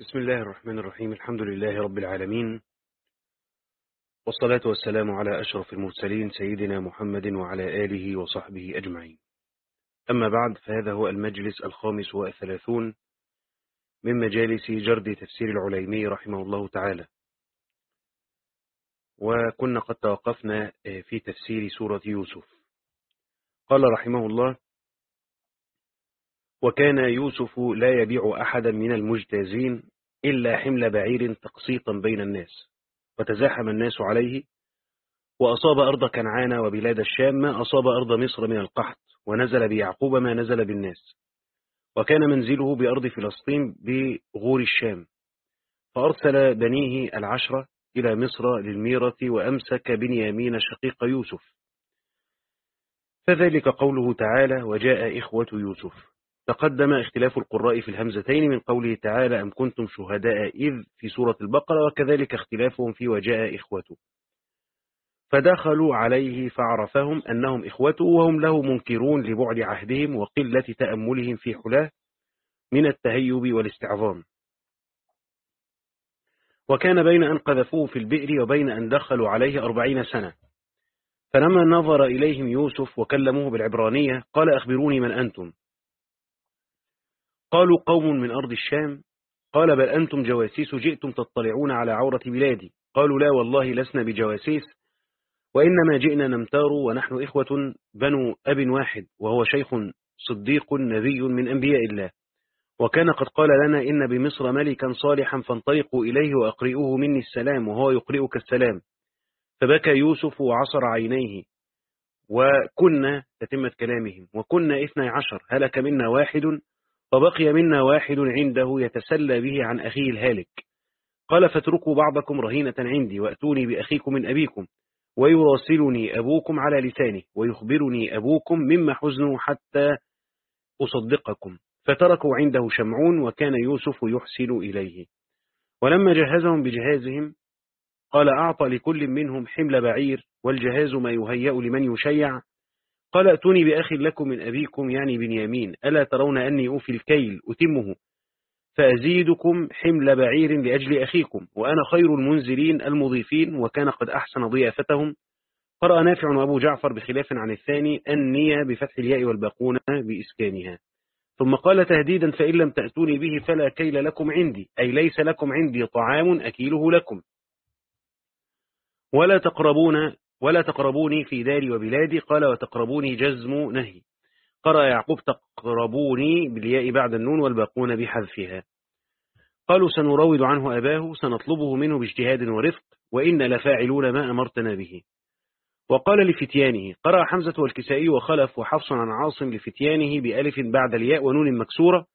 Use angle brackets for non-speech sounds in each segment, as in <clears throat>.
بسم الله الرحمن الرحيم. الحمد لله رب العالمين. والصلاة والسلام على أشرف المرسلين سيدنا محمد وعلى آله وصحبه أجمعين. أما بعد فهذا هو المجلس الخامس والثلاثون من مجالس جرد تفسير العليمي رحمه الله تعالى. وكنا قد توقفنا في تفسير سورة يوسف. قال رحمه الله وكان يوسف لا يبيع أحدا من المجتازين إلا حمل بعير تقسيطا بين الناس وتزاحم الناس عليه وأصاب أرض كنعان وبلاد الشام ما أصاب أرض مصر من القحط ونزل بيعقوب ما نزل بالناس وكان منزله بأرض فلسطين بغور الشام. فأرسل بنيه العشرة إلى مصر للميرة وأمسك بنيامين شقيق يوسف. فذلك قوله تعالى وجاء إخوة يوسف. تقدم اختلاف القراء في الهمزتين من قوله تعالى أم كنتم شهداء إذ في سورة البقرة وكذلك اختلافهم في وجاء إخوته. فدخلوا عليه فعرفهم أنهم إخوته وهم له منكرون لبعد عهدهم وقلة تأملهم في حلاه من التهيب والاستعظام. وكان بين أن قذفوه في البئر وبين أن دخلوا عليه أربعين سنة. فلما نظر إليهم يوسف وكلموه بالعبرانية قال أخبروني من أنتم. قالوا قوم من أرض الشام. قال بل أنتم جواسيس جئتم تطلعون على عورة بلادي. قالوا لا والله لسنا بجواسيس. وإنما جئنا نمتار ونحن إخوة بنو أب واحد وهو شيخ صديق نبي من أنبياء الله. وكان قد قال لنا إن بمصر ملكا صالحا فانطلقوا إليه وأقرئوه مني السلام وهو يقرئك السلام. فبكى يوسف وعصر عينيه. وكنا تتمة كلامهم وكنا اثني عشر هلك منا واحد فبقي منا واحد عنده يتسلى به عن أخيه الهالك. قال فاتركوا بعضكم رهينة عندي وأتوني بأخيكم من أبيكم ويراسلني أبوكم على لسانه ويخبرني أبوكم مما حزنوا حتى أصدقكم. فتركوا عنده شمعون وكان يوسف يحسن إليه. ولما جهزهم بجهازهم قال أعطى لكل منهم حمل بعير والجهاز ما يهيأ لمن يشيع قال ائتوني بأخ لكم من أبيكم يعني بنيامين ألا ترون أني أوفي الكيل أتمه. فأزيدكم حمل بعير لأجل أخيكم وأنا خير المنزلين المضيفين وكان قد أحسن ضيافتهم. قرأ نافع وأبو جعفر بخلاف عن الثاني النية بفتح الياء والباقون بإسكانها. ثم قال تهديدا فإن لم تأتوني به فلا كيل لكم عندي أي ليس لكم عندي طعام أكيله لكم. ولا تقربون ولا تقربوني في داري وبلادي. قال وتقربوني جزم نهي. قرأ يعقوب تقربوني بالياء بعد النون والباقون بحذفها. قالوا سنروض عنه أباه سنطلبه منه باجتهاد ورفق وإن لفاعلون ما أمرتنا به. وقال لفتيانه قرأ حمزة والكسائي وخلف وحفص عن عاصم لفتيانه بألف بعد الياء ونون مكسورة.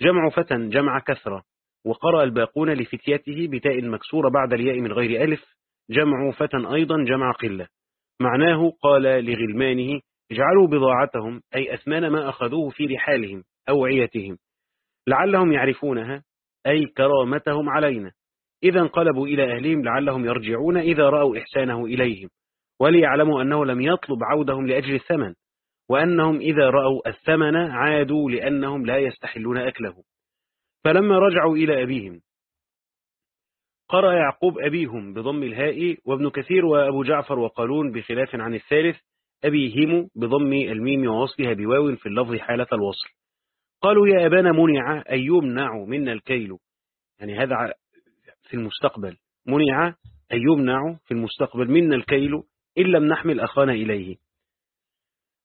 جمع فتى جمع كثرة. وقرأ الباقون لفتيته بتاء مكسورة بعد الياء من غير ألف. جمع فتى أيضا جمع قلة. معناه قال لغلمانه اجعلوا بضاعتهم أي أثمان ما أخذوه في رحالهم أوعيتهم لعلهم يعرفونها أي كرامتهم علينا. إذا انقلبوا إلى أهلهم لعلهم يرجعون إذا رأوا إحسانه إليهم. وليعلموا أنه لم يطلب عودهم لأجل الثمن وأنهم إذا رأوا الثمن عادوا لأنهم لا يستحلون أكله. فلما رجعوا إلى أبيهم قرأ يعقوب أبيهم بضم الهاء وابن كثير وأبو جعفر وقالون بخلاف عن الثالث أبيهم بضم الميم ووصلها بواو في اللفظ حالة الوصل. قالوا يا أبانا منع أن يمنع منا الكيل. يعني هذا في المستقبل. منع أن يمنع في المستقبل منا الكيل إن لم نحمل أخانا إليه.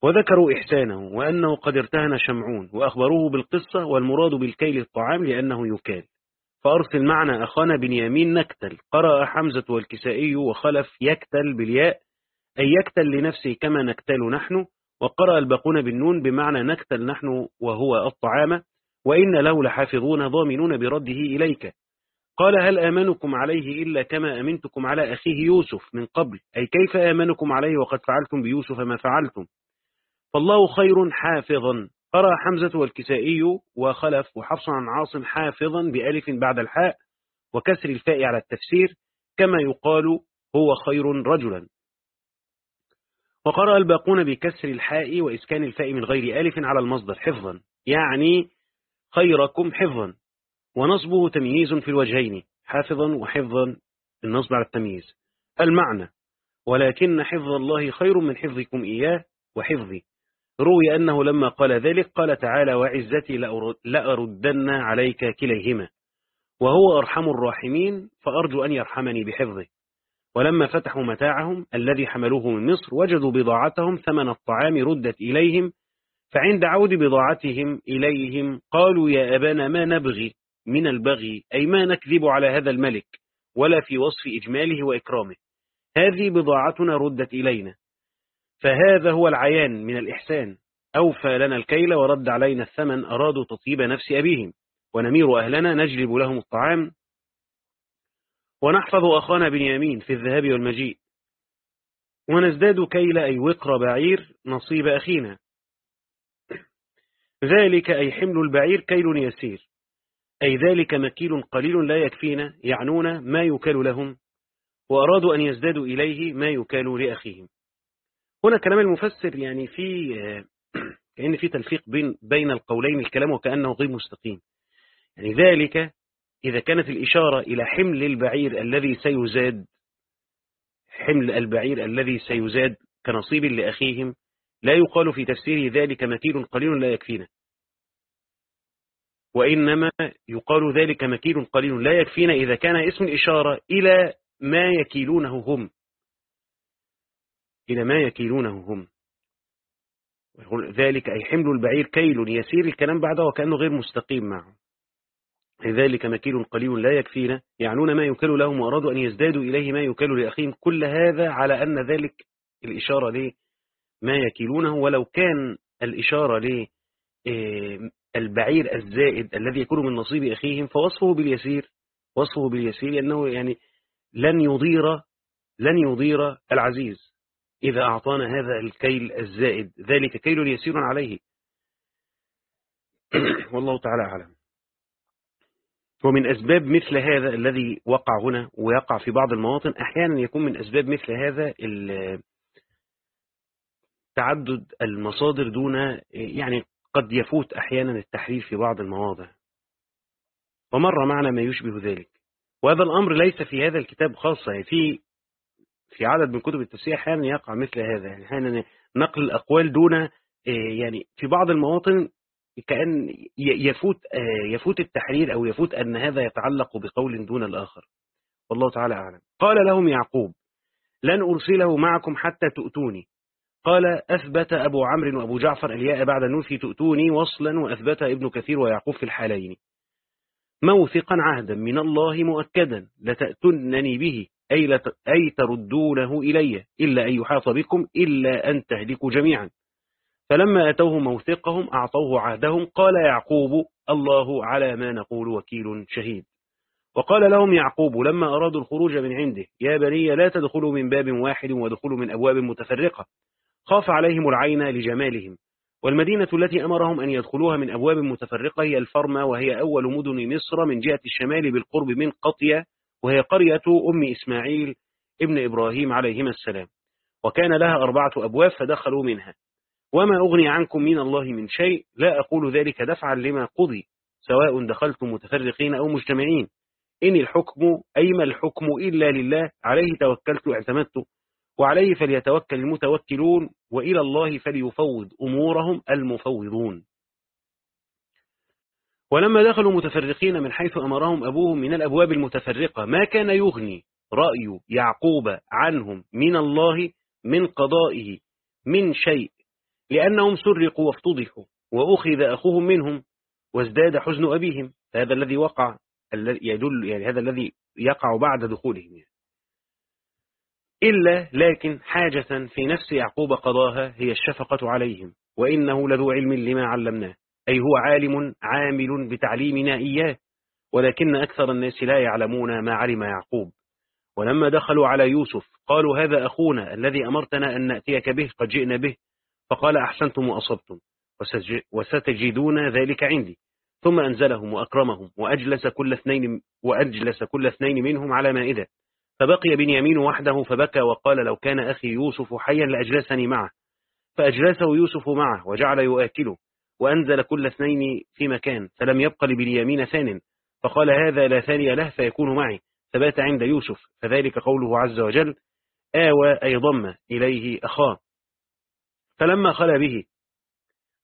وذكروا إحسانه وأنه قد ارتهن شمعون وأخبروه بالقصة والمراد بالكيل الطعام لأنه يكال. فأرسل معنا أخانا بنيامين نكتل. قرأ حمزة والكسائي وخلف يكتل بالياء أي يكتل لنفسه كما نكتل نحن وقرأ الباقون بالنون بمعنى نكتل نحن وهو الطعام وإن له لحافظون ضامنون برده إليك. قال هل آمنكم عليه إلا كما أمنتكم على أخيه يوسف من قبل؟ أي كيف آمنكم عليه وقد فعلتم بيوسف ما فعلتم؟ فالله خير حافظا. قرأ حمزة والكسائي وخلف وحفص عن عاصم حافظا بألف بعد الحاء وكسر الفاء على التفسير كما يقال هو خير رجلا. وقرأ الباقون بكسر الحاء وإسكان الفاء من غير ألف على المصدر حفظا يعني خيركم حفظا. ونصبه تمييز في الوجهين حافظا وحفظا النصب على التمييز. المعنى ولكن حفظ الله خير من حفظكم إياه وحفظي. روي أنه لما قال ذلك قال تعالى وعزتي لأردن عليك كليهما وهو أرحم الراحمين فأرجو أن يرحمني بحفظه. ولما فتحوا متاعهم الذي حملوه من مصر وجدوا بضاعتهم ثمن الطعام ردت إليهم فعند عود بضاعتهم إليهم قالوا يا أبانا ما نبغي من البغي أي ما نكذب على هذا الملك ولا في وصف إجماله وإكرامه. هذه بضاعتنا ردت إلينا. فهذا هو العيان من الإحسان. أوفى لنا الكيل ورد علينا الثمن أرادوا تطيب نفس أبيهم ونمير أهلنا نجلب لهم الطعام. ونحفظ أخانا بنيامين في الذهاب والمجيء. ونزداد كيل أي وقر بعير نصيب أخينا. ذلك أي حمل البعير كيل يسير. أي ذلك مكيل قليل لا يكفينا يعنون ما يكال لهم. وأرادوا أن يزدادوا إليه ما يكال لأخيهم. هنا كلام المفسر يعني في <clears throat> كأن في تلفيق بين بين القولين الكلام وكأنه غير مستقيم. يعني ذلك إذا كانت الإشارة إلى حمل البعير الذي سيزاد حمل البعير الذي سيزاد كنصيب لأخيهم لا يقال في تفسيره ذلك مكيل قليل لا يكفينا. وإنما يقال ذلك مكيل قليل لا يكفينا إذا كان اسم الإشارة إلى ما يكيلونه هم. إلى ما يكيلونه هم. ذلك أي حمل البعير كيل يسير الكلام بعده وكأنه غير مستقيم معه. لذلك مكيل قليل لا يكفينا. يعنون ما يكل لهم وأرادوا أن يزدادوا إليه ما يكل لأخيهم. كل هذا على أن ذلك الإشارة ليه ما يكيلونه. ولو كان الإشارة ليه البعير الزائد الذي يكون من نصيب أخيهم فوصفه باليسير. وصفه باليسير لأنه يعني لن يضير لن يضير العزيز. إذا أعطانا هذا الكيل الزائد. ذلك كيل يسير عليه. <clears throat> والله تعالى أعلم. ومن أسباب مثل هذا الذي وقع هنا ويقع في بعض المواطن أحيانا يكون من أسباب مثل هذا تعدد المصادر دون يعني قد يفوت أحيانا التحرير في بعض المواضع. ومر معنا ما يشبه ذلك. وهذا الأمر ليس في هذا الكتاب خاصة يعني في في عدد من كتب التفسير أحيانا يقع مثل هذا يعني أحيانا نقل الأقوال دون يعني في بعض المواطن كأن يفوت يفوت التحرير أو يفوت أن هذا يتعلق بقول دون الآخر. والله تعالى أعلم. قال لهم يعقوب لن أرسله معكم حتى تؤتوني. قال أثبت أبو عمرو وأبو جعفر الياء بعد النون في تؤتوني وصلا وأثبت ابن كثير ويعقوب في الحالين. موثقا عهدا من الله مؤكدا لتأتنني به. أي. أي تردونه إلي إلا أن يحاط بكم إلا أن تهلكوا جميعا. فلما أتوه موثقهم أعطوه عهدهم قال يعقوب الله على ما نقول وكيل شهيد. وقال لهم يعقوب لما أرادوا الخروج من عنده يا بني لا تدخلوا من باب واحد ودخلوا من أبواب متفرقة. خاف عليهم العين لجمالهم. والمدينة التي أمرهم أن يدخلوها من أبواب متفرقة هي الفرمة وهي أول مدن مصر من جهة الشمال بالقرب من قطية وهي قرية أم إسماعيل ابن إبراهيم عليهما السلام. وكان لها أربعة أبواب فدخلوا منها. وما أغني عنكم من الله من شيء لا أقول ذلك دفعا لما قضي سواء دخلتم متفرقين أو مجتمعين. إن الحكم أيما الحكم إلا لله عليه توكلت واعتمدت وعليه فليتوكل المتوكلون وإلى الله فليفوض أمورهم المفوضون. ولما دخلوا متفرقين من حيث أمرهم أبوهم من الأبواب المتفرقة ما كان يغني رأي يعقوب عنهم من الله من قضائه من شيء لأنهم سرقوا وافتضحوا وأخذ أخوهم منهم وازداد حزن أبيهم هذا الذي وقع يدل يعني هذا الذي يقع بعد دخولهم يعني. إلا لكن حاجة في نفس يعقوب قضاها هي الشفقة عليهم وإنه لذو علم لما علمناه أي هو عالم عامل بتعليمنا إياه ولكن أكثر الناس لا يعلمون ما علم يعقوب. ولما دخلوا على يوسف قالوا هذا أخونا الذي أمرتنا أن نأتيك به قد جئنا به. فقال أحسنتم وأصبتم وستجدون ذلك عندي. ثم أنزلهم وأكرمهم وأجلس كل اثنين وأجلس كل اثنين منهم على مائدة. فبقي بنيامين وحده فبكى وقال لو كان أخي يوسف حيا لأجلسني معه. فأجلسه يوسف معه وجعل يؤكله. وأنزل كل اثنين في مكان فلم يبق لبنيامين ثان فقال هذا لا ثاني له فيكون معي فبات عند يوسف فذلك قوله عز وجل آوى أي ضم إليه أخاه. فلما خلى به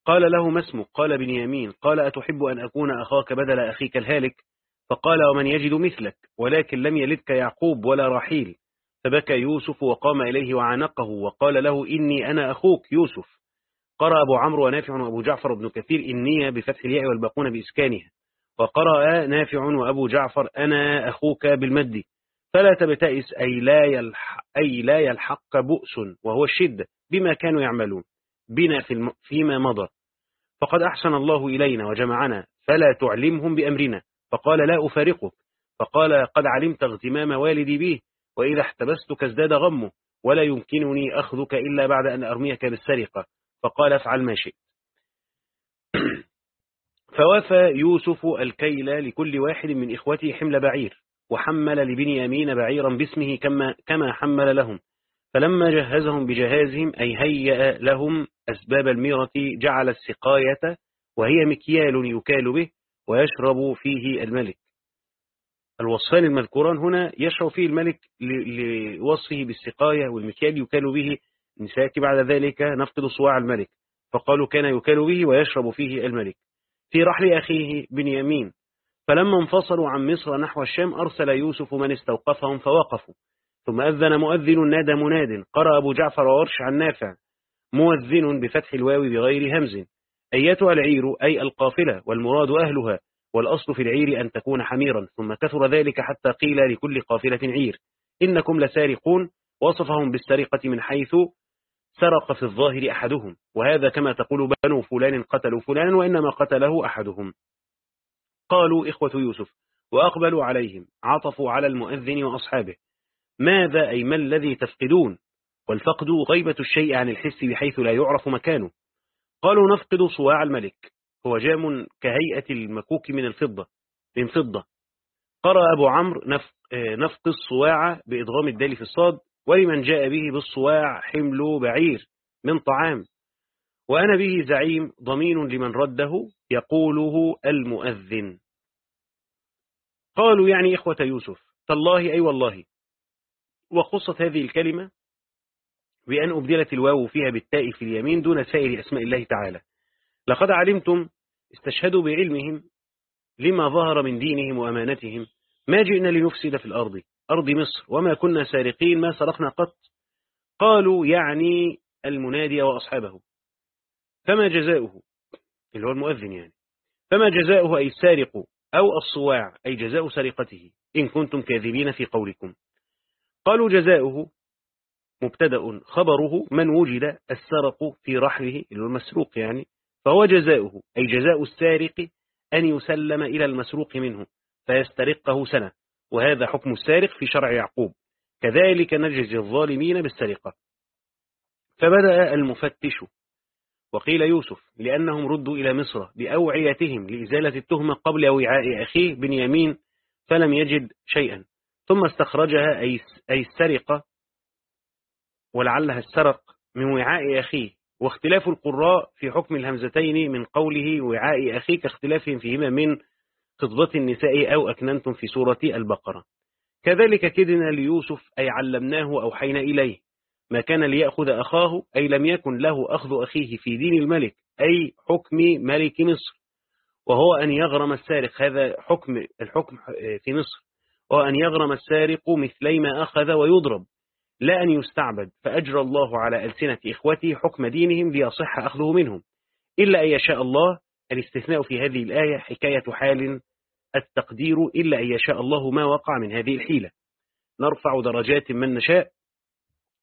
قال له ما اسمك؟ قال بنيامين. قال أتحب أن أكون أخاك بدل أخيك الهالك؟ فقال ومن يجد مثلك ولكن لم يلدك يعقوب ولا رحيل. فبكى يوسف وقام إليه وعانقه وقال له إني أنا أخوك يوسف. قرأ أبو عمرو ونافع وأبو جعفر بن كثير إني بفتح الياء والباقون بإسكانها. وقرأ نافع وأبو جعفر أنا أخوك بالمد. فلا تبتئس أي لا, يلحق أي لا يلحق بؤس وهو الشدة بما كانوا يعملون. بنا في فيما مضى. فقد أحسن الله إلينا وجمعنا فلا تعلمهم بأمرنا. فقال لا أفارقك. فقال قد علمت اغتمام والدي به وإذا احتبستك ازداد غمه ولا يمكنني أخذك إلا بعد أن أرميك بالسرقة. فقال افعل ما شئت. <clears throat> فوفى يوسف الكيل لكل واحد من إخوته حمل بعير وحمل لبنيامين بعيرا باسمه كما, كما حمل لهم. فلما جهزهم بجهازهم أي هيأ لهم أسباب الميرة جعل السقاية وهي مكيال يكال به ويشرب فيه الملك. الوصفان المذكوران هنا يشرب فيه الملك لوصفه بالسقاية والمكيال يكال به نساك بعد ذلك نفقد صواع الملك. فقالوا كان يكال به ويشرب فيه الملك. في رحل أخيه بنيامين. فلما انفصلوا عن مصر نحو الشام أرسل يوسف من استوقفهم فوقفوا. ثم أذن مؤذن نادى مناد. قرأ أبو جعفر وورش عن نافع. مؤذن بفتح الواو بغير همز. أيتها العير أي القافلة والمراد أهلها. والأصل في العير أن تكون حميرا. ثم كثر ذلك حتى قيل لكل قافلة عير. إنكم لسارقون. وصفهم بالسرقة من حيث سرق في الظاهر أحدهم وهذا كما تقول بنو فلان قتلوا فلانا وإنما قتله أحدهم. قالوا إخوة يوسف وأقبلوا عليهم عطفوا على المؤذن وأصحابه ماذا أي ما الذي تفقدون؟ والفقد غيبة الشيء عن الحس بحيث لا يعرف مكانه. قالوا نفقد صواع الملك هو جام كهيئة المكوك من الفضة من فضة. قرأ أبو عمرو نفق الصواع بإضغام الدال في الصاد ولمن جاء به بالصواع حمل بعير من طعام. وأنا به زعيم ضمين لمن رده يقوله المؤذن. قالوا يعني إخوة يوسف تالله أي والله. وخصت هذه الكلمة بأن أبدلت الواو فيها بالتاء في اليمين دون سائر أسماء الله تعالى. لقد علمتم استشهدوا بعلمهم لما ظهر من دينهم وأمانتهم. ما جئنا لنفسد في الأرض. أرض مصر وما كنا سارقين ما سرقنا قط. قالوا يعني المنادي وأصحابه. فما جزاؤه؟ اللي هو المؤذن يعني. فما جزاؤه أي السارق أو الصواع أي جزاء سرقته إن كنتم كاذبين في قولكم. قالوا جزاؤه مبتدأ خبره من وجد السرق في رحله اللي هو المسروق يعني. فهو جزاؤه أي جزاء السارق أن يسلم إلى المسروق منه فيسترقه سنة. وهذا حكم السارق في شرع يعقوب. كذلك نجزي الظالمين بالسرقة. فبدأ المفتش. وقيل يوسف لأنهم ردوا إلى مصر بأوعيتهم لإزالة التهمة قبل وعاء أخيه بنيامين فلم يجد شيئا. ثم استخرجها أي السرقة ولعلها السرق من وعاء أخيه. واختلاف القراء في حكم الهمزتين من قوله وعاء أخيه كاختلافهم فيهما من خطبة النساء أو أكننتم في سورة البقرة. كذلك كدنا ليوسف أي علمناه أوحينا إليه. ما كان ليأخذ أخاه أي لم يكن له أخذ أخيه في دين الملك أي حكم ملك مصر. وهو أن يغرم السارق هذا حكم الحكم في مصر. وهو أن يغرم السارق مثلي ما أخذ ويضرب. لا أن يستعبد فأجرى الله على ألسنة إخوته حكم دينهم ليصح أخذه منهم. إلا أن يشاء الله الاستثناء في هذه الآية حكاية حال التقدير إلا أن يشاء الله ما وقع من هذه الحيلة. نرفع درجات من نشاء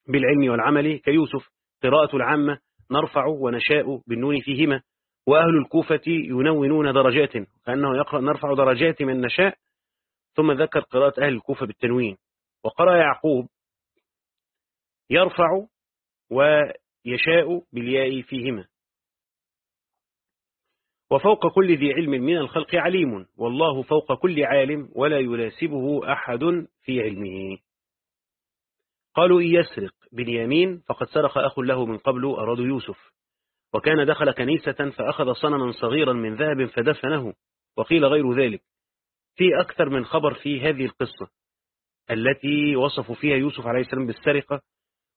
بالعلم والعمل كيوسف قراءة العامة نرفع ونشاء بالنون فيهما. وأهل الكوفة ينونون درجات كأنه يقرأ نرفع درجات من نشاء ثم ذكر قراءة أهل الكوفة بالتنوين. وقرأ يعقوب يرفع ويشاء بالياء فيهما. وفوق كل ذي علم من الخلق عليم والله فوق كل عالم ولا يناسبه أحد في علمه. قالوا إن يسرق بنيامين فقد سرق أخ له من قبل أراد يوسف وكان دخل كنيسة فأخذ صنما صغيرا من ذهب فدفنه وقيل غير ذلك. في أكثر من خبر في هذه القصة التي وصفوا فيها يوسف عليه السلام بالسرقة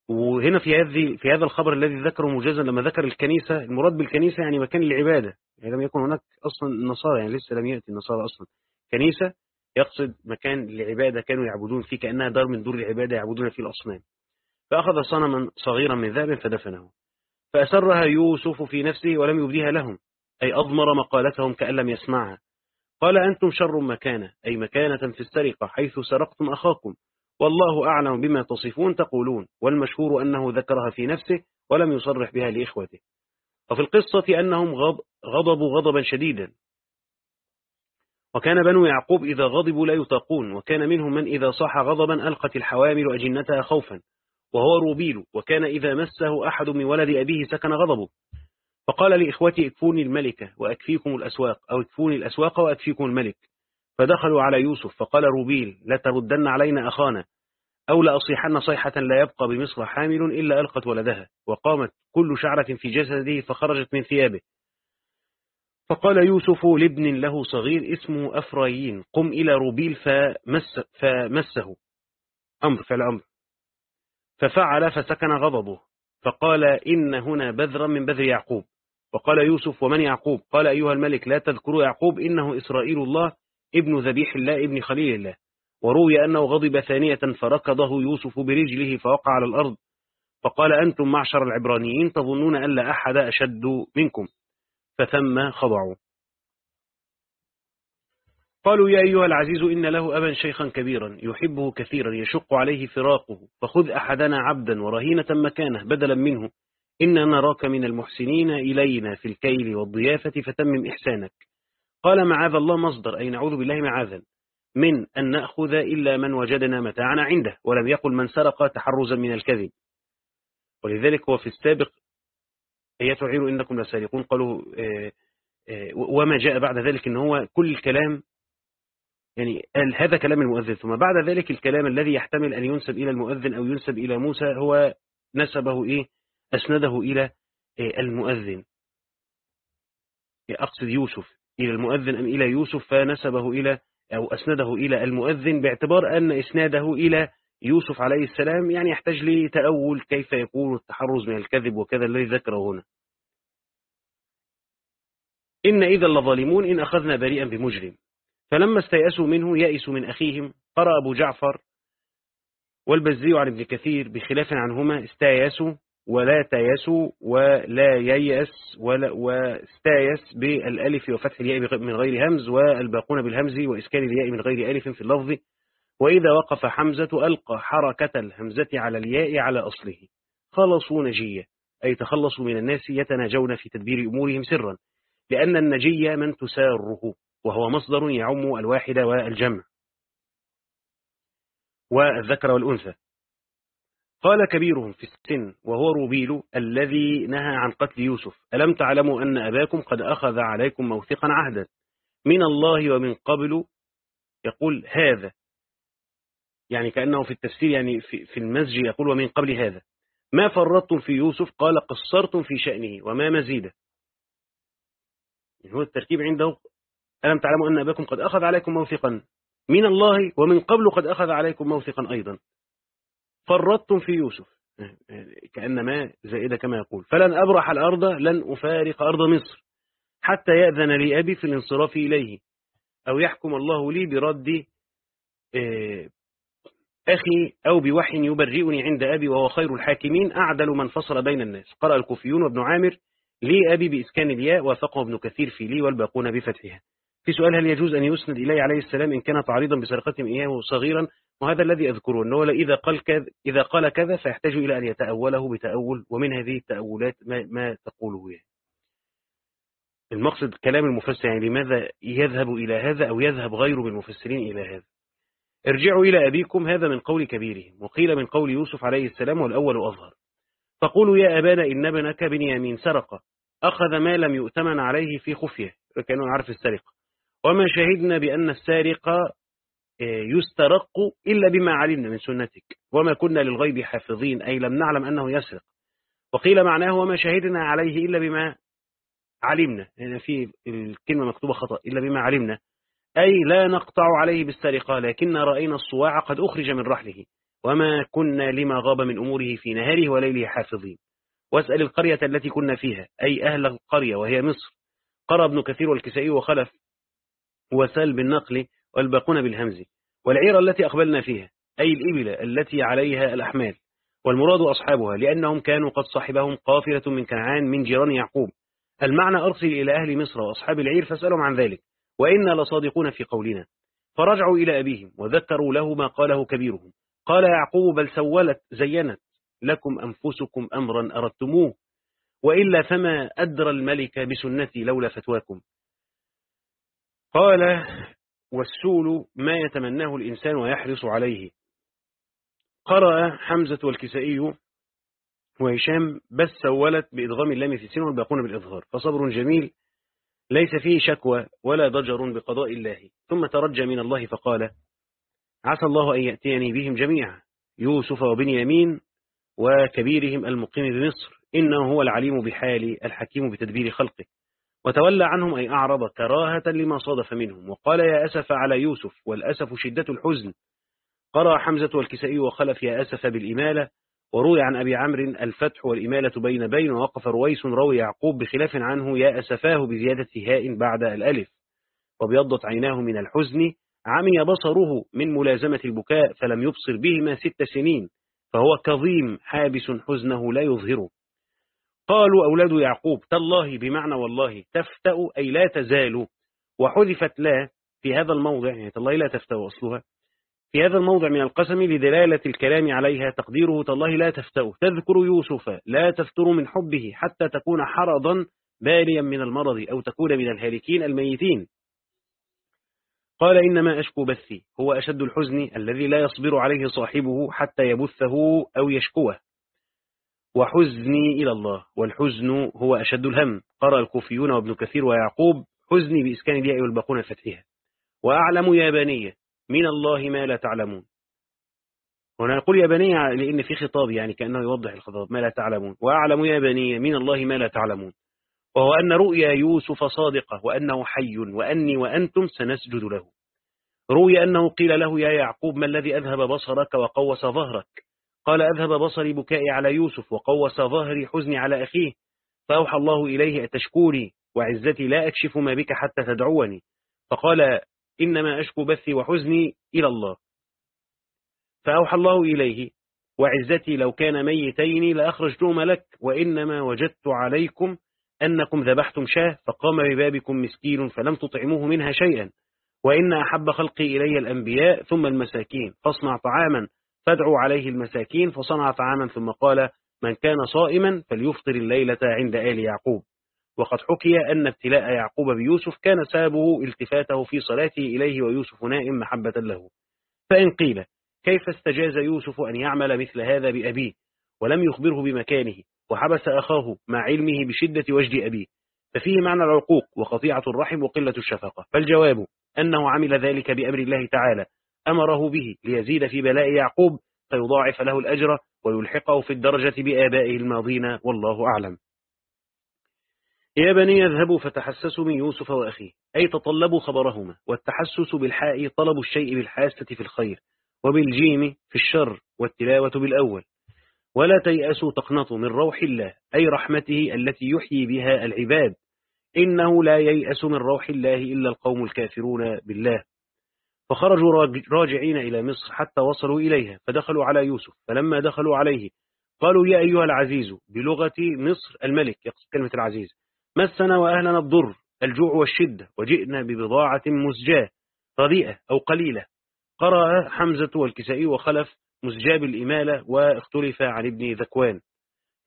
وهنا في هذه في هذا الخبر الذي ذكره مجازا لما ذكر الكنيسة المراد بالكنيسة يعني مكان العبادة يعني لم يكن هناك أصلا النصارى يعني لسه لم يأتي النصارى أصلا. كنيسة يقصد مكان العبادة كانوا يعبدون فيه كأنها دار من دور العبادة يعبدون فيه الأصنام. فأخذ صنما صغيرا من ذهب فدفنه. فأسرها يوسف في نفسه ولم يبديها لهم أي أضمر مقالتهم كأن لم يسمعها. قال أنتم شر مكانة أي مكانة في السرقة حيث سرقتم أخاكم. والله أعلم بما تصفون تقولون والمشهور أنه ذكرها في نفسه ولم يصرح بها لإخوته. وفي القصة أنهم غضبوا غضبا شديدا. وكان بنو يعقوب إذا غضبوا لا يطاقون وكان منهم من إذا صاح غضبا ألقت الحوامل أجنتها خوفا وهو روبيل وكان إذا مسه أحد من ولد أبيه سكن غضبه. فقال لإخوتي اكفوني الملكة وأكفيكم الأسواق أو اكفوني الأسواق وأكفيكم الملك. فدخلوا على يوسف فقال روبيل لا تردن علينا أخانا أو لأصيحن صيحة لا يبقى بمصر حامل إلا ألقت ولدها وقامت كل شعرة في جسده فخرجت من ثيابه. فقال يوسف لابن له صغير اسمه أفرايين قم إلى روبيل فمس فمسه أمر فعل أمر ففعل فسكن غضبه فقال إن هنا بذرا من بذر يعقوب. وقال يوسف ومن يعقوب؟ قال أيها الملك لا تذكروا يعقوب إنه إسرائيل الله ابن ذبيح الله ابن خليل الله وروي أنه غضب ثانية فركضه يوسف برجله فوقع على الأرض. فقال أنتم معشر العبرانيين تظنون أن لا أحد أشد منكم؟ فثم خضعوا. قالوا يا أيها العزيز إن له أبا شيخا كبيرا يحبه كثيرا يشق عليه فراقه فخذ أحدنا عبدا ورهينة مكانه بدلا منه إن نراك من المحسنين إلينا في الكيل والضيافة فتمم إحسانك. قال معاذ الله مصدر أي نعوذ بالله معاذا؟ من أن نأخذ إلا من وجدنا متاعنا عنده ولم يقل من سرق تحرزا من الكذب. ولذلك هو في السابق هي تعير إنكم لسارقون قالوا آه، آه، وما جاء بعد ذلك إن هو كل الكلام يعني هذا كلام المؤذن ثم بعد ذلك الكلام الذي يحتمل أن ينسب إلى المؤذن أو ينسب إلى موسى هو نسبه إيه؟ أسنده إلى آه، المؤذن. أقصد يوسف إلى المؤذن أم إلى يوسف فنسبه إلى أو أسنده إلى المؤذن باعتبار أن إسناده إلى يوسف عليه السلام يعني يحتاج لتأول كيف يكون التحرز من الكذب وكذا الذي ذكره هنا. إن إذا لظالمون إن أخذنا بريئا بمجرم. فلما استيأسوا منه يأسوا من أخيهم قرأ أبو جعفر والبزي عن ابن كثير بخلاف عنهما استيأسوا ولا تيسوا ولا ييأس ولا واستايس بالألف وفتح الياء من غير همز والباقون بالهمز وإسكان الياء من غير ألف في اللفظ. وإذا وقف حمزة ألقى حركة الهمزة على الياء على أصله. خلصوا نجية. أي تخلصوا من الناس يتناجون في تدبير أمورهم سرا. لأن النجية من تساره. وهو مصدر يعم الواحد والجمع. والذكر والأنثى. قال كبيرهم في السن وهو روبيل الذي نهى عن قتل يوسف. ألم تعلموا أن أباكم قد أخذ عليكم موثقا عهدا؟ من الله ومن قبل يقول هذا. يعني كأنه في التفسير يعني في المسجد يقول ومن قبل هذا. ما فرطتم في يوسف؟ قال قصرتم في شأنه وما مزيده. يعني هو التركيب عنده ألم تعلموا أن أباكم قد أخذ عليكم موثقا؟ من الله ومن قبل قد أخذ عليكم موثقا أيضا. فرطتم في يوسف. كأن ما زائدة كما يقول. فلن أبرح الأرض لن أفارق أرض مصر. حتى يأذن لي أبي في الانصراف إليه. أو يحكم الله لي برد آه، أخي أو بوحي يبرئني عند أبي وهو خير الحاكمين أعدل من فصل بين الناس. قرأ الكوفيون وابن عامر لي أبي بإسكان الياء وافقه ابن كثير في لي والباقون بفتحها. في سؤال هل يجوز أن يسند إليه عليه السلام إن كان تعريضا بسرقتهم إياه صغيرا؟ وهذا الذي أذكره أنه إذا قال كذا, إذا قال كذا فيحتاج إلى أن يتأوله بتأول ومن هذه التأولات ما, ما تقوله يعني. المقصد كلام المفسر يعني لماذا يذهب إلى هذا أو يذهب غيره من المفسرين إلى هذا؟ ارجعوا إلى أبيكم هذا من قول كبيرهم وقيل من قول يوسف عليه السلام والأول أظهر. فقولوا يا أبانا إن ابنك بنيامين سرق أخذ ما لم يؤتمن عليه في خفية كانوا عارف السرقة. وما شهدنا بأن السارق آه، يسترق إلا بما علمنا من سنتك. وما كنا للغيب حافظين أي لم نعلم أنه يسرق. وقيل معناه وما شهدنا عليه إلا بما علمنا. يعني في الكلمة مكتوبة خطأ إلا بما علمنا. أي لا نقطع عليه بالسرقة لكن رأينا الصواع قد أخرج من رحله. وما كنا لما غاب من أموره في نهاره وليله حافظين. واسأل القرية التي كنا فيها أي أهل القرية وهي مصر. قرى ابن كثير والكسائي وخلف وسال بالنقل والباقون بالهمز والعير التي أقبلنا فيها أي الإبل التي عليها الأحمال والمراد أصحابها لأنهم كانوا قد صاحبهم قافلة من كنعان من جيران يعقوب. المعنى أرسل إلى أهل مصر وأصحاب العير فاسألهم عن ذلك وإنا لصادقون في قولنا. فرجعوا إلى أبيهم وذكروا له ما قاله كبيرهم. قال يعقوب بل سولت زينت لكم أنفسكم أمرا أردتموه وإلا فما أدرى الملك بسنتي لولا فتواكم. قال والسول ما يتمناه الإنسان ويحرص عليه. قرأ حمزة والكسائي وهشام بس سولت بإدغام اللام في السين والباقون بالإظهار فصبر جميل ليس فيه شكوى ولا ضجر بقضاء الله. ثم ترجى من الله فقال عسى الله أن يأتيني بهم جميعا يوسف وبنيامين وكبيرهم المقيم بمصر إنه هو العليم بحال الحكيم بتدبير خلقه. وتولى عنهم أي أعرض كراهة لما صادف منهم. وقال يا أسف على يوسف والأسف شدة الحزن. قرأ حمزة والكسائي وخلف يا أسف بالإمالة. وروي عن أبي عمرو الفتح والإمالة بين بين ووقف رويس روي يعقوب بخلاف عنه يا أسفاه بزيادة هاء بعد الألف. وبيضت عيناه من الحزن. عمي بصره من ملازمة البكاء فلم يبصر بهما ست سنين. فهو كظيم حابس حزنه لا يظهره. قالوا أولاد يعقوب تالله بمعنى والله تفتأ أي لا تزال. وحذفت لا في هذا الموضع يعني تالله لا تفتأ أصلها في هذا الموضع من القسم لدلالة الكلام عليها تقديره تالله لا تفتأ. تذكر يوسف لا تفتر من حبه حتى تكون حرضا باليا من المرض أو تكون من الهالكين الميتين. قال إنما أشكو بثي هو أشد الحزن الذي لا يصبر عليه صاحبه حتى يبثه أو يشكوه. وحزني إلى الله والحزن هو أشد الهم. قرأ الكوفيون وابن كثير ويعقوب حزني بإسكان الياء والباقون فتحها. وأعلم يا بني من الله ما لا تعلمون. هنا نقول بني لأن في خطاب يعني كأنه يوضح الخطاب ما لا تعلمون. وأعلم يا بني من الله ما لا تعلمون. وهو أن رؤيا يوسف صادقة وأنه حي وأني وأنتم سنسجد له. روي أنه قيل له يا يعقوب ما الذي أذهب بصرك وقوس ظهرك؟ قال أذهب بصري بكائي على يوسف وقوس ظهري حزني على أخيه فأوحى الله إليه أتشكوني وعزتي لا أكشف ما بك حتى تدعوني. فقال إنما أشكو بثي وحزني إلى الله. فأوحى الله إليه وعزتي لو كان ميتين لأخرجتهما لك وإنما وجدت عليكم أنكم ذبحتم شاة فقام ببابكم مسكين فلم تطعموه منها شيئا وإن أحب خلقي إلي الأنبياء ثم المساكين فاصنع طعاما فادعوا عليه المساكين فصنع طعاما ثم قال من كان صائما فليفطر الليلة عند آل يعقوب. وقد حكي أن ابتلاء يعقوب بيوسف كان سببه التفاته في صلاته إليه ويوسف نائم محبة له. فإن قيل كيف استجاز يوسف أن يعمل مثل هذا بأبيه؟ ولم يخبره بمكانه وحبس أخاه مع علمه بشدة وجد أبيه. ففيه معنى العقوق وقطيعة الرحم وقلة الشفقة. فالجواب أنه عمل ذلك بأمر الله تعالى. أمره به ليزيد في بلاء يعقوب فيضاعف له الأجر ويلحقه في الدرجة بآبائه الماضين والله أعلم. يا بني يذهبوا فتحسسوا من يوسف وأخيه أي تطلبوا خبرهما والتحسس بالحاء طلب الشيء بالحاسة في الخير وبالجيم في الشر والتلاوة بالأول. ولا تيأسوا تقنطوا من روح الله أي رحمته التي يحيي بها العباد. إنه لا ييأس من روح الله إلا القوم الكافرون بالله. فخرجوا راجعين إلى مصر حتى وصلوا إليها فدخلوا على يوسف فلما دخلوا عليه قالوا يا أيها العزيز بلغة مصر الملك يقصد كلمة العزيز مسنا وأهلنا الضر الجوع والشدة وجئنا ببضاعة مزجاة رديئة أو قليلة قرأ حمزة والكسائي وخلف مزجاب الإمالة واختلف عن ابن ذكوان.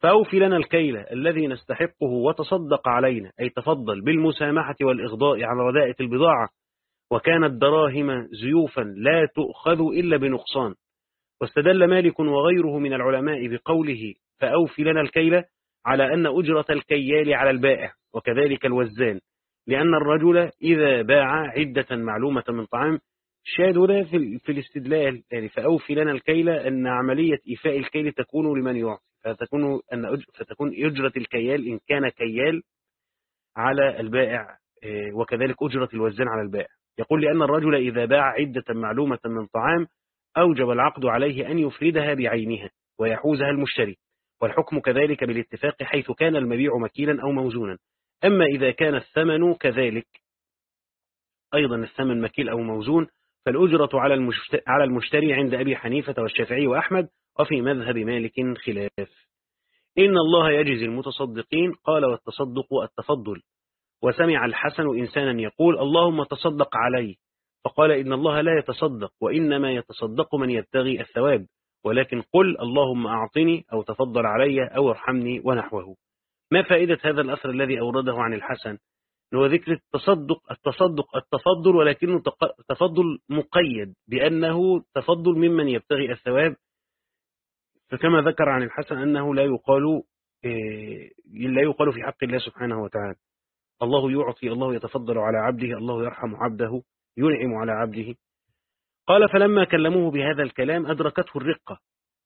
فأوفي لنا الكيل الذي نستحقه وتصدق علينا أي تفضل بالمسامحة والإغضاء عن رداءة البضاعة وكانت دراهم زيوفا لا تؤخذ إلا بنقصان. واستدل مالك وغيره من العلماء بقوله فأوفي لنا الكيل على أن أجرة الكيال على البائع. وكذلك الوزان لأن الرجل إذا باع عدة معلومة من طعام في, في الاستدلال. يعني فأوفي لنا الكيل أن عملية إيفاء الكيل تكون لمن يعطي. فتكون, أن فتكون أجرة الكيال إن كان كيال على البائع آه، وكذلك أجرة الوزان على البائع. يقول لأن الرجل إذا باع عدة معلومة من طعام أوجب العقد عليه أن يفردها بعينها ويحوزها المشتري والحكم كذلك بالاتفاق حيث كان المبيع مكيلا أو موزونا. أما إذا كان الثمن كذلك أيضا الثمن مكيل أو موزون فالأجرة على المشتري عند أبي حنيفة والشافعي وأحمد وفي مذهب مالك خلاف. إن الله يجزي المتصدقين قال والتصدق التفضل. وسمع الحسن إنسانا يقول اللهم تصدق علي. فقال إن الله لا يتصدق وإنما يتصدق من يبتغي الثواب. ولكن قل اللهم أعطني أو تفضل علي أو ارحمني ونحوه. ما فائدة هذا الأثر الذي أورده عن الحسن؟ هو ذكر التصدق التصدق التفضل ولكنه تفضل مقيد بأنه تفضل ممن يبتغي الثواب. فكما ذكر عن الحسن أنه لا يقال إيه، لا يقال في حق الله سبحانه وتعالى. الله يعطي الله يتفضل على عبده الله يرحم عبده ينعم على عبده. قال فلما كلموه بهذا الكلام أدركته الرقة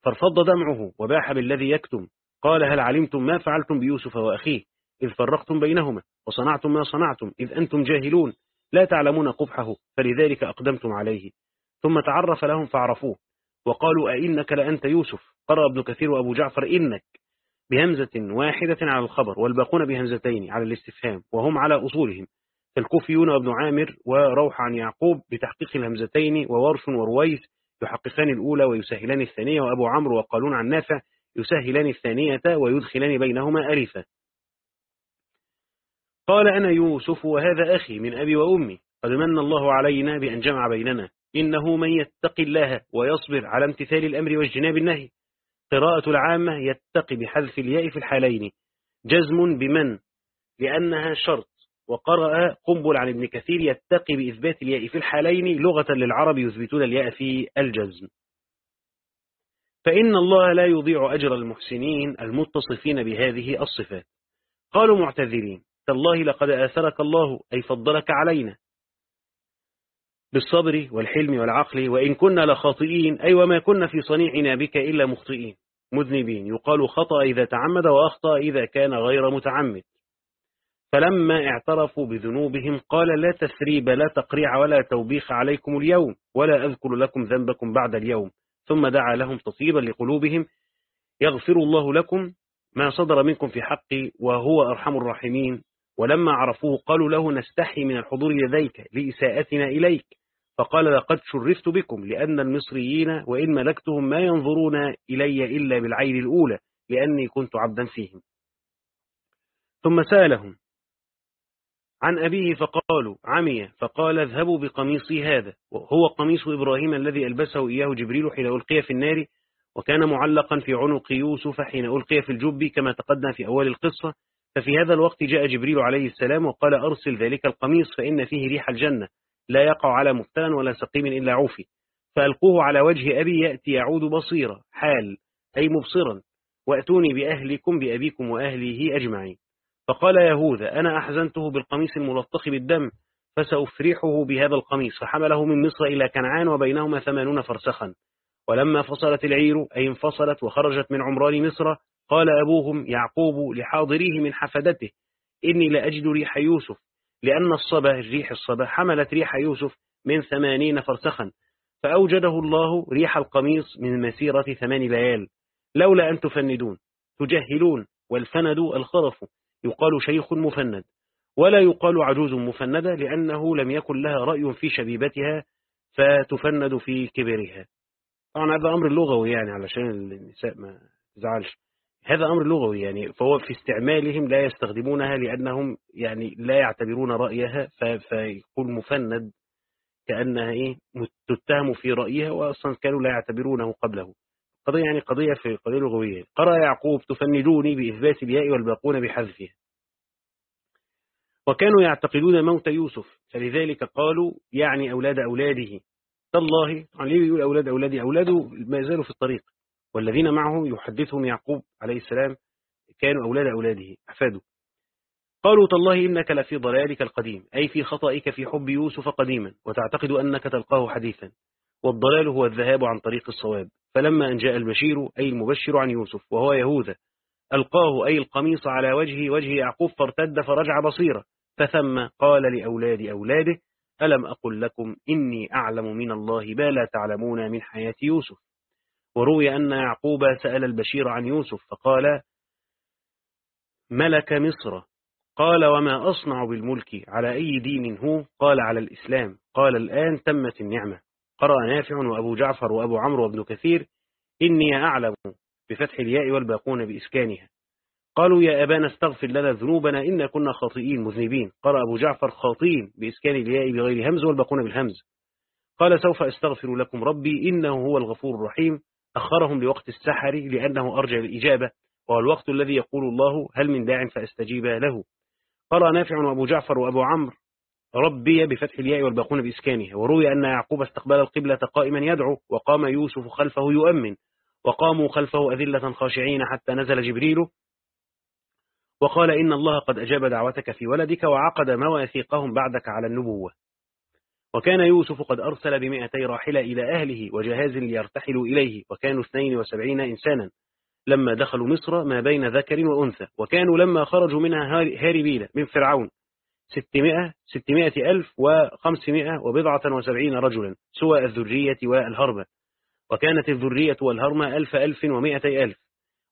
فارفض دمعه وباح بالذي يكتم. قال هل علمتم ما فعلتم بيوسف وأخيه؟ إذ فرقتم بينهما وصنعتم ما صنعتم إذ أنتم جاهلون لا تعلمون قبحه فلذلك أقدمتم عليه. ثم تعرف لهم فعرفوه وقالوا أئنك لأنت يوسف؟ قرأ ابن كثير وأبو جعفر إنك. بهمزة واحدة على الخبر والباقون بهمزتين على الاستفهام وهم على أصولهم. فالكوفيون وابن عامر وروح عن يعقوب بتحقيق الهمزتين وورش ورويس يحققان الأولى ويسهلان الثانية وأبو عمرو وقالون عن نافع يسهلان الثانية ويدخلان بينهما ألفا. قال أنا يوسف وهذا أخي من أبي وأمي قد من الله علينا بأن جمع بيننا. إنه من يتقي الله ويصبر على امتثال الأمر واجتناب النهي. قراءة العامة يتقي بحذف الياء في الحالين. جزم بمن؟ لأنها شرط. وقرأ قنبل عن ابن كثير يتقي بإثبات الياء في الحالين لغة للعرب يثبتون الياء في الجزم. فإن الله لا يضيع أجر المحسنين المتصفين بهذه الصفات. قالوا معتذرين تالله لقد آثرك الله أي فضلك علينا. بالصبر والحلم والعقل وإن كنا لخاطئين أي وما كنا في صنيعنا بك إلا مخطئين. مذنبين. يقال خطأ إذا تعمد وأخطأ إذا كان غير متعمد. فلما اعترفوا بذنوبهم قال لا تثريب لا تقريع ولا توبيخ عليكم اليوم ولا أذكر لكم ذنبكم بعد اليوم. ثم دعا لهم تصيبا لقلوبهم يغفر الله لكم ما صدر منكم في حقي وهو أرحم الراحمين. ولما عرفوه قالوا له نستحي من الحضور لديك لإساءتنا إليك. فقال لقد شرفت بكم لأن المصريين وإن ملكتهم ما ينظرون إلي إلا بالعين الأولى لأني كنت عبدا فيهم. ثم سألهم عن أبيه فقالوا عمي فقال اذهبوا بقميصي هذا وهو قميص إبراهيم الذي ألبسه إياه جبريل حين ألقي في النار وكان معلقا في عنق يوسف حين ألقي في الجب كما تقدم في أول القصة. ففي هذا الوقت جاء جبريل عليه السلام وقال أرسل ذلك القميص فإن فيه ريح الجنة لا يقع على مفتن ولا سقيم إلا عوفي. فألقوه على وجه أبي يأتي يعود بصيرا حال أي مبصرا وأتوني بأهلكم بأبيكم وأهله أجمعين. فقال يهوذا أنا أحزنته بالقميص الملطخ بالدم فسأفرحه بهذا القميص فحمله من مصر إلى كنعان وبينهما ثمانون فرسخا. ولما فصلت العير أي انفصلت وخرجت من عمران مصر قال أبوهم يعقوب لحاضريه من حفدته إني لأجد ريح يوسف لأن الصبا ريح الصبا حملت ريح يوسف من ثمانين فرسخا فأوجده الله ريح القميص من مسيرة ثمان ليال لولا أن تفندون تجهلون والفند الخرف يقال شيخ مفند ولا يقال عجوز مفندة لأنه لم يكن لها رأي في شبيبتها فتفند في كبرها. طبعا هذا أمر لغوي يعني علشان النساء ما تزعلش. هذا أمر لغوي يعني فهو في استعمالهم لا يستخدمونها لأنهم يعني لا يعتبرون رأيها فيقول مفند كأنها إيه تتهم في رأيها وأصلا كانوا لا يعتبرونه قبله. قضية يعني قضية في قضية لغوية. قرأ يعقوب تفندوني بإثبات الياء والباقون بحذفها وكانوا يعتقدون موت يوسف فلذلك قالوا يعني أولاد أولاده. تالله ليه يقول أولاد أولاده أولاده ما زالوا في الطريق. والذين معه يحدثهم يعقوب عليه السلام كانوا أولاد أولاده أحفاده قالوا تالله إنك لفي ضلالك القديم أي في خطئك في حب يوسف قديما وتعتقد أنك تلقاه حديثا. والضلال هو الذهاب عن طريق الصواب. فلما أن جاء البشير أي المبشر عن يوسف وهو يهوذا ألقاه أي القميص على وجه وجه يعقوب فارتد فرجع بصيرا فثم قال لأولاد أولاده ألم أقل لكم إني أعلم من الله ما لا تعلمون من حياة يوسف؟ وروي أن يعقوب سأل البشير عن يوسف فقال ملك مصر. قال وما أصنع بالملك؟ على أي دين هو؟ قال على الإسلام. قال الآن تمت النعمة. قرأ نافع وأبو جعفر وأبو عمرو وابن كثير إني أعلم بفتح الياء والباقون بإسكانها. قالوا يا أبانا استغفر لنا ذنوبنا إنا كنا خاطئين مذنبين. قرأ أبو جعفر خاطئين بإسكان الياء بغير همز والباقون بالهمز. قال سوف أستغفر لكم ربي إنه هو الغفور الرحيم. أخرهم لوقت السحر لأنه أرجع الإجابة وهو الوقت الذي يقول الله هل من داع فأستجيب له. قرأ نافع وأبو جعفر وأبو عمرو ربي بفتح الياء والباقون بإسكانها وروي أن يعقوب استقبل القبلة قائما يدعو وقام يوسف خلفه يؤمن وقاموا خلفه أذلة خاشعين حتى نزل جبريل. وقال إن الله قد أجاب دعوتك في ولدك وعقد مواثيقهم بعدك على النبوة. وكان يوسف قد أرسل بمئتي راحلة إلى أهله وجهاز ليرتحلوا إليه وكانوا 72 إنسانا. لما دخلوا مصر ما بين ذكر وأنثى وكانوا لما خرجوا منها هاربين من فرعون. 600 600 ألف و500 وبضعة وسبعين رجلا سوى الذرية والهرمة. وكانت الذرية والهرمة ألف ألف ومائتي ألف.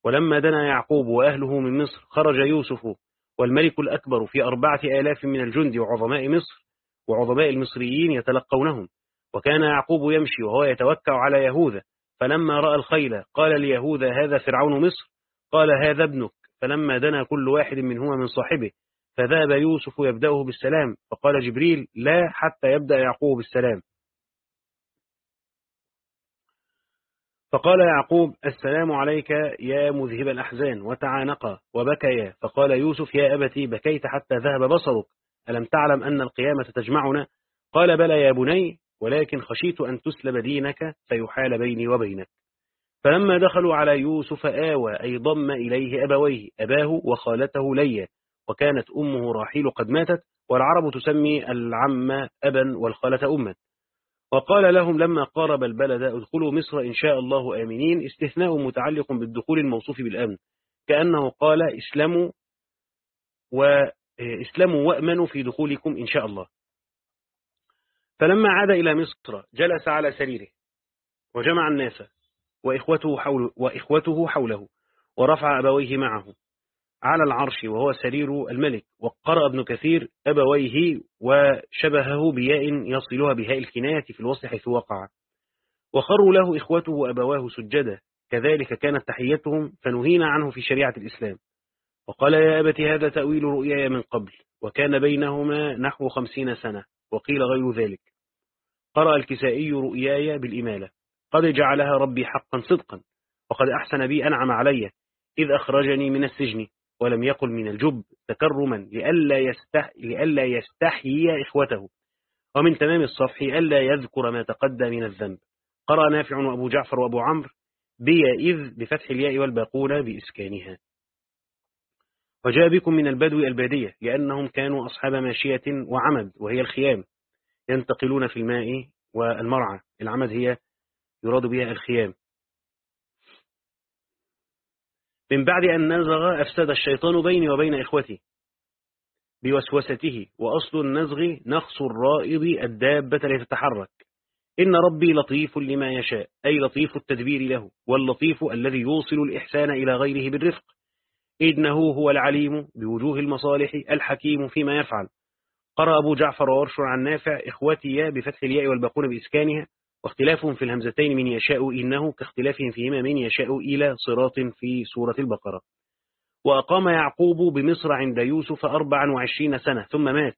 ولما دنا يعقوب وأهله من مصر خرج يوسف والملك الأكبر في أربعة آلاف من الجند وعظماء مصر. وعظماء المصريين يتلقونهم. وكان يعقوب يمشي وهو يتوكع على يهوذا فلما رأى الخيل قال ليهوذا هذا فرعون مصر؟ قال هذا ابنك. فلما دنا كل واحد منهما من صاحبه فذهب يوسف يبدأه بالسلام فقال جبريل لا حتى يبدأ يعقوب بالسلام فقال يعقوب السلام عليك يا مذهب الأحزان وتعانقا وبكيا. فقال يوسف يا أبتي بكيت حتى ذهب بصرك. ألم تعلم أن القيامة تجمعنا؟ قال بلى يا بني ولكن خشيت أن تسلب دينك فيحال بيني وبينك. فلما دخلوا على يوسف آوى أي ضم إليه أبويه أباه وخالته ليا وكانت أمه راحيل قد ماتت والعرب تسمي العم أبا والخالة أما. وقال لهم لما قارب البلد ادخلوا مصر إن شاء الله آمنين استثناء متعلق بالدخول الموصوف بالأمن. كأنه قال اسلموا واسلموا وأمنوا في دخولكم إن شاء الله. فلما عاد إلى مصر جلس على سريره وجمع الناس وإخوته, حول وإخوته حوله ورفع أبويه معه على العرش وهو سرير الملك وقرأ ابن كثير أبويه وشبهه بياء يصلها بهاء الكناية في الوصل حيث وقع. وخروا له إخوته وأبواه سجدا كذلك كانت تحيتهم فنهينا عنه في شريعة الإسلام. وقال يا أبت هذا تأويل رؤياي من قبل وكان بينهما نحو خمسين سنة وقيل غير ذلك. قرأ الكسائي رؤياي بالإمالة. قد جعلها ربي حقا صدقا وقد أحسن بي أنعم علي إذ أخرجني من السجن ولم يقل من الجب تكرما لئلا, يستح لئلا يستحيي إخوته. ومن تمام الصفح ألا يذكر ما تقدى من الذنب. قرأ نافع وأبو جعفر وأبو عمرو بي إذ بفتح الياء والباقون بإسكانها. وجاء بكم من البدو البادية لأنهم كانوا أصحاب ماشية وعمد وهي الخيام ينتقلون في الماء والمرعى. العمد هي يراد بها الخيام. من بعد أن نزغ أفسد الشيطان بيني وبين إخوتي بوسوسته وأصل النزغ نقص الرائض الدابة لتتحرك إن ربي لطيف لما يشاء أي لطيف التدبير له واللطيف الذي يوصل الإحسان إلى غيره بالرفق. إنه هو العليم بوجوه المصالح الحكيم فيما يفعل. قرأ أبو جعفر وورش عن نافع إخوتي بفتح الياء والباقون بإسكانها واختلافهم في الهمزتين من يشاء إنه كاختلافهم فيهما من يشاء إلى صراط في سورة البقرة. وأقام يعقوب بمصر عند يوسف أربعا وعشرين سنة ثم مات.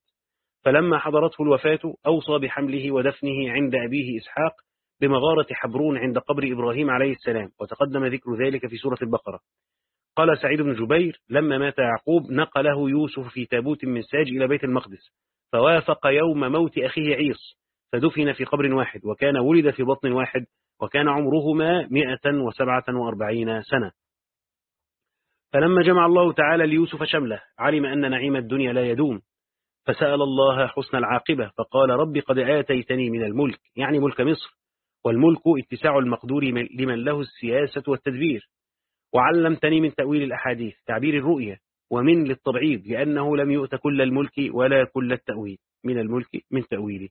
فلما حضرته الوفاة أوصى بحمله ودفنه عند أبيه إسحاق بمغارة حبرون عند قبر إبراهيم عليه السلام وتقدم ذكر ذلك في سورة البقرة. قال سعيد بن جبير لما مات يعقوب نقله يوسف في تابوت من ساج إلى بيت المقدس فوافق يوم موت أخيه عيص فدفن في قبر واحد وكان ولد في بطن واحد وكان عمرهما 147 سنة. فلما جمع الله تعالى ليوسف شمله علم أن نعيم الدنيا لا يدوم فسأل الله حسن العاقبة فقال رب قد آتيتني من الملك يعني ملك مصر والملك اتساع المقدور لمن له السياسة والتدبير. وعلمتني من تأويل الأحاديث تعبير الرؤية ومن للتبعيض لأنه لم يؤت كل الملك ولا كل التأويل من الملك من تأويله.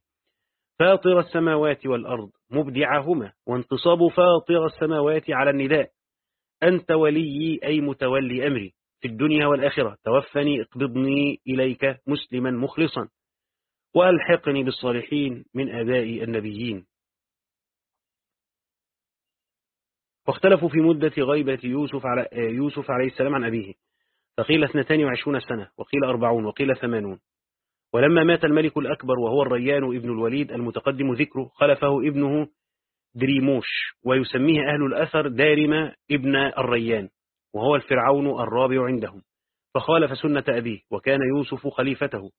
فاطر السماوات والأرض مبدعهما وانتصاب فاطر السماوات على النداء. أنت ولي أي متولي أمري في الدنيا والآخرة توفني اقبضني إليك مسلما مخلصا. وألحقني بالصالحين من آباء النبيين. واختلفوا في مدة غيبة يوسف, على يوسف عليه السلام عن أبيه. فقيل 22 سنة وقيل 40 وقيل 80 ولما مات الملك الأكبر وهو الريان ابن الوليد المتقدم ذكره خلفه ابنه دريموش ويسميه أهل الأثر دارم ابن الريان وهو الفرعون الرابع عندهم. فخالف سنة أبيه وكان يوسف خليفته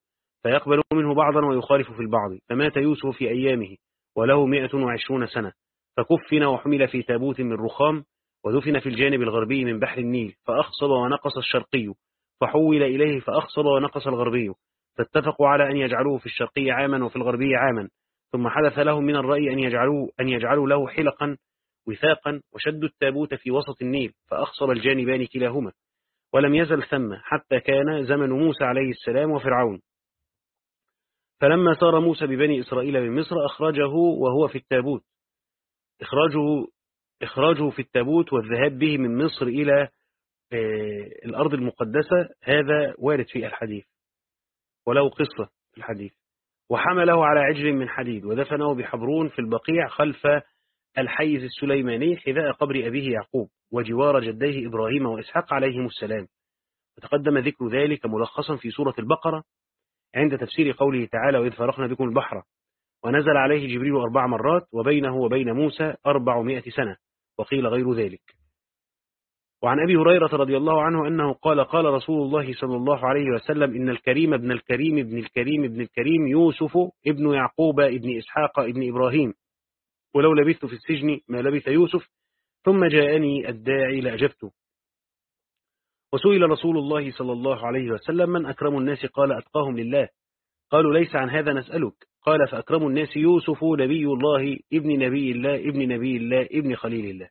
فيقبل منه بعضا ويخالف في البعض. فمات يوسف في أيامه وله 120 سنة. فكفن وحمل في تابوت من رخام ودفن في الجانب الغربي من بحر النيل فأخصب ونقص الشرقي فحول إليه فأخصب ونقص الغربي فاتفقوا على أن يجعلوه في الشرقي عاما وفي الغربي عاما ثم حدث لهم من الرأي أن يجعلوه أن يجعلوا له حلقا وثاقا وشدوا التابوت في وسط النيل فأخصب الجانبان كلاهما ولم يزل ثم حتى كان زمن موسى عليه السلام وفرعون. فلما سار موسى ببني إسرائيل من مصر أخرجه وهو في التابوت. إخراجه, إخراجه في التابوت والذهاب به من مصر إلى آه، الأرض المقدسة هذا وارد في الحديث. ولو قصة في الحديث. وحمله على عجل من حديد ودفنه بحبرون في البقيع خلف الحيز السليماني حذاء قبر أبيه يعقوب وجوار جديه إبراهيم وإسحاق عليهم السلام. وتقدم ذكر ذلك ملخصا في سورة البقرة عند تفسير قوله تعالى وإذ فرقنا بكم البحر ونزل عليه جبريل أربع مرات وبينه وبين موسى أربعمائة سنة وقيل غير ذلك. وعن أبي هريرة رضي الله عنه أنه قال قال رسول الله صلى الله عليه وسلم إن الكريم ابن الكريم ابن الكريم ابن الكريم يوسف ابن يعقوب ابن إسحاق ابن إبراهيم. ولو لبثت في السجن ما لبث يوسف ثم جاءني الداعي لأجبته. وسئل رسول الله صلى الله عليه وسلم من أكرم الناس؟ قال أتقاهم لله. قالوا ليس عن هذا نسألك. قال فأكرم الناس يوسف نبي الله ابن نبي الله ابن نبي الله ابن خليل الله.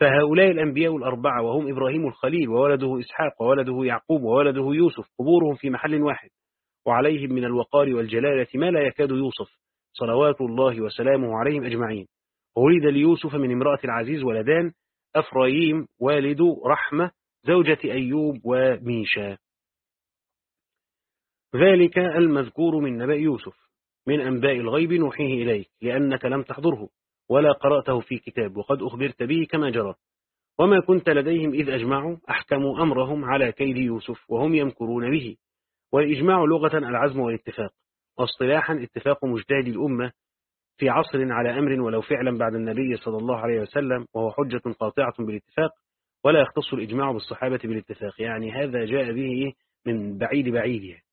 فهؤلاء الأنبياء الأربعة وهم إبراهيم الخليل وولده إسحاق وولده يعقوب وولده يوسف قبورهم في محل واحد. وعليهم من الوقار والجلالة ما لا يكاد يوصف. صلوات الله وسلامه عليهم أجمعين. وولد ليوسف من امرأة العزيز ولدان أفرايم والد رحمة زوجة أيوب وميشا. ذلك المذكور من نبأ يوسف من أنباء الغيب نوحيه إليك لأنك لم تحضره ولا قرأته في كتاب وقد أخبرت به كما جرى. وما كنت لديهم إذ أجمعوا أحكموا أمرهم على كيد يوسف وهم يمكرون به. والإجماع لغة العزم والاتفاق واصطلاحا اتفاق مجتهد الأمة في عصر على أمر ولو فعلا بعد النبي صلى الله عليه وسلم وهو حجة قاطعة بالاتفاق ولا يختص الإجماع بالصحابة بالاتفاق. يعني هذا جاء به من بعيد بعيد يعني.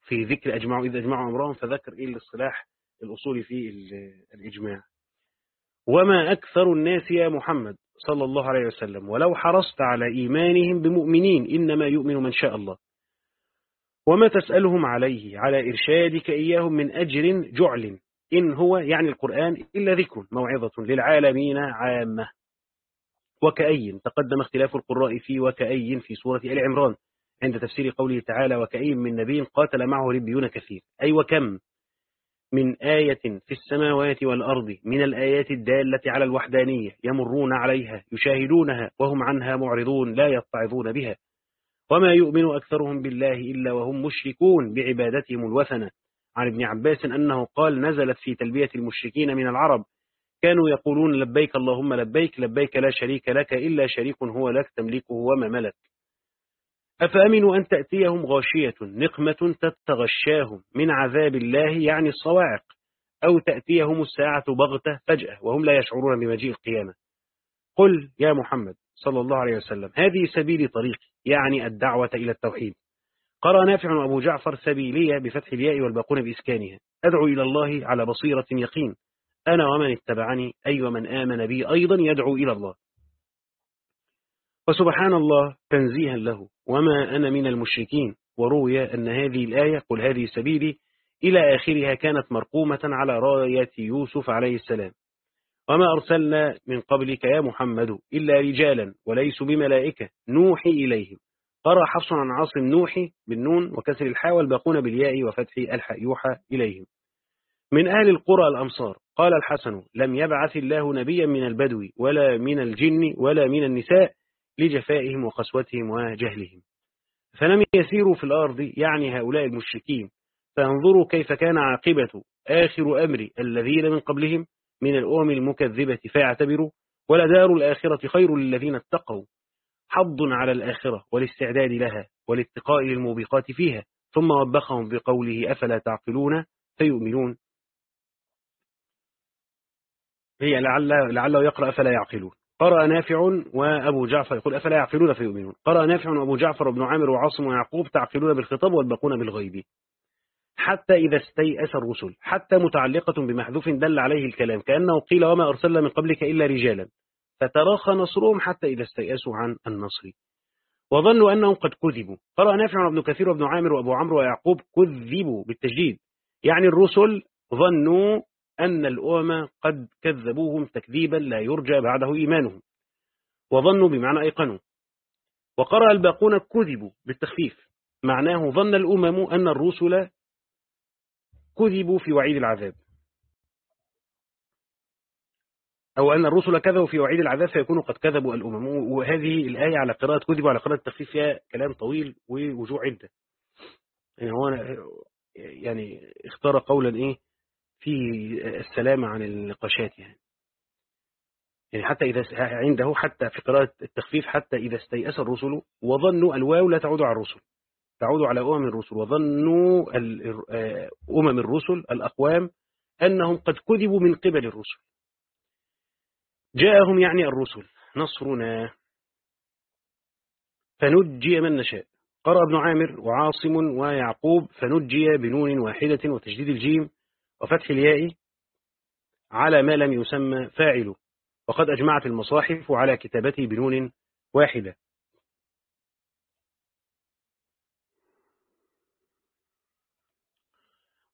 في ذكر أجمعوا إذا أجمعوا أمرهم فذكر إيه الاصطلاح الأصولي في الإجماع. وما أكثر الناس يا محمد صلى الله عليه وسلم ولو حرصت على إيمانهم بمؤمنين إنما يؤمن من شاء الله. وما تسألهم عليه على إرشادك إياهم من أجر جعل إن هو يعني القرآن إلا ذكر موعظة للعالمين عامة. وكأي تقدم اختلاف القراء في وكأي في سورة آل عمران. عند تفسير قوله تعالى وكأي من نبي قاتل معه ربيون كثير. أي وكم من آية في السماوات والأرض من الآيات الدالة على الوحدانية يمرون عليها يشاهدونها وهم عنها معرضون لا يتعظون بها. وما يؤمن أكثرهم بالله إلا وهم مشركون بعبادتهم الوثنة. عن ابن عباس أنه قال نزلت في تلبية المشركين من العرب. كانوا يقولون لبيك اللهم لبيك لبيك لا شريك لك إلا شريك هو لك تملكه وما ملك. أفأمنوا أن تأتيهم غاشية نقمة تتغشاهم من عذاب الله يعني الصواعق أو تأتيهم الساعة بغتة فجأة وهم لا يشعرون بمجيء القيامة. قل يا محمد صلى الله عليه وسلم هذه سبيل طريقي يعني الدعوة إلى التوحيد. قرأ نافع أبو جعفر سبيلية بفتح الياء والباقون بإسكانها. أدعو إلى الله على بصيرة يقين. أنا ومن اتبعني أي ومن آمن بي أيضا يدعو إلى الله. وسبحان الله تنزيها له وما أنا من المشركين. وروي أن هذه الآية قل هذه سبيلي إلى آخرها كانت مرقومة على راية يوسف عليه السلام. وما أرسلنا من قبلك يا محمد إلا رجالا وليسوا بملائكة نوحي إليهم. قرأ حفص عن عاصم نوحي بالنون وكسر الحاء والباقون بالياء وفتح الحاء يوحى إليهم. من أهل القرى الأمصار قال الحسن لم يبعث الله نبيا من البدو ولا من الجن ولا من النساء لجفائهم وقسوتهم وجهلهم. فلم يسيروا في الأرض يعني هؤلاء المشركين. فانظروا كيف كان عاقبة آخر أمر الذين من قبلهم من الأمم المكذبة فيعتبروا ولدار الآخرة خير للذين اتقوا. حظ على الآخرة والاستعداد لها والاتقاء للموبقات فيها. ثم وبخهم بقوله أفلا تعقلون؟ فيؤمنون. هي لعل لعله يقرأ أفلا يعقلون. قرأ نافع وأبو جعفر يقول أفلا يعقلون فيؤمنون؟ قرأ نافع وأبو جعفر وابن عامر وعاصم ويعقوب تعقلون بالخطاب والباقون بالغيب. حتى إذا استيأس الرسل حتى متعلقة بمحذوف دل عليه الكلام كأنه قيل وما أرسلنا من قبلك إلا رجالا. فتراخى نصرهم حتى إذا استيأسوا عن النصر. وظنوا أنهم قد كذبوا. قرأ نافع وابن كثير وابن عامر وأبو عمرو ويعقوب كذبوا بالتجديد. يعني الرسل ظنوا أن الأمم قد كذبوهم تكذيبا لا يرجى بعده إيمانهم وظنوا بمعنى أيقنوا. وقرأ الباقون كذبوا بالتخفيف معناه ظن الأمم أن الرسل كذبوا في وعيد العذاب. أو أن الرسل كذبوا في وعيد العذاب فيكونوا قد كذبوا الأمم. وهذه الآية على قراءة كذبوا على قراءة التخفيف فيها كلام طويل ووجوه عدة. يعني هو يعني اختار قولا إيه؟ في السلامة عن النقاشات يعني. يعني حتى إذا عنده حتى في قراءة التخفيف حتى إذا استيأس الرسل وظنوا الواو لا تعود على الرسل. تعود على أمم الرسل وظنوا أمم الرسل الأقوام أنهم قد كذبوا من قبل الرسل. جاءهم يعني الرسل. نصرنا. فنجي من نشاء. قرأ ابن عامر وعاصم ويعقوب فنجي بنون واحدة وتجديد الجيم وفتح الياء على ما لم يسمى فاعله وقد أجمعت المصاحف على كتابته بنون واحدة.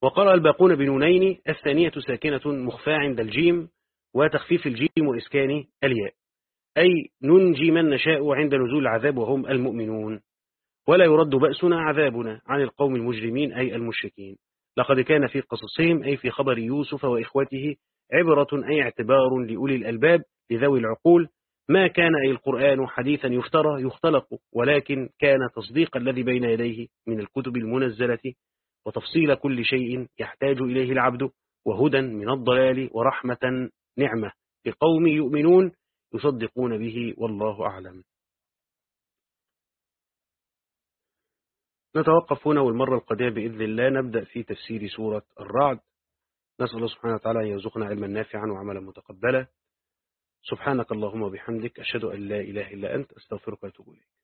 وقرأ الباقون بنونين الثانية ساكنة مخفاة عند الجيم وتخفيف الجيم وإسكان الياء. أي ننجي من نشاء عند نزول العذاب وهم المؤمنون. ولا يرد بأسنا عذابنا عن القوم المجرمين أي المشركين. لقد كان في قصصهم أي في خبر يوسف وإخوته عبرة أي اعتبار لأولي الألباب لذوي العقول. ما كان أي القرآن حديثا يفترى يختلق ولكن كان تصديق الذي بين يديه من الكتب المنزلة. وتفصيل كل شيء يحتاج إليه العبد وهدى من الضلال ورحمة نعمة لقوم يؤمنون يصدقون به والله أعلم. نتوقف هنا والمرة القادمة بإذن الله نبدأ في تفسير سورة الرعد. نسأل الله سبحانه وتعالى أن يرزقنا علما نافعا وعملا متقبلا. سبحانك اللهم وبحمدك أشهد أن لا إله إلا أنت أستغفرك وأتوب إليك.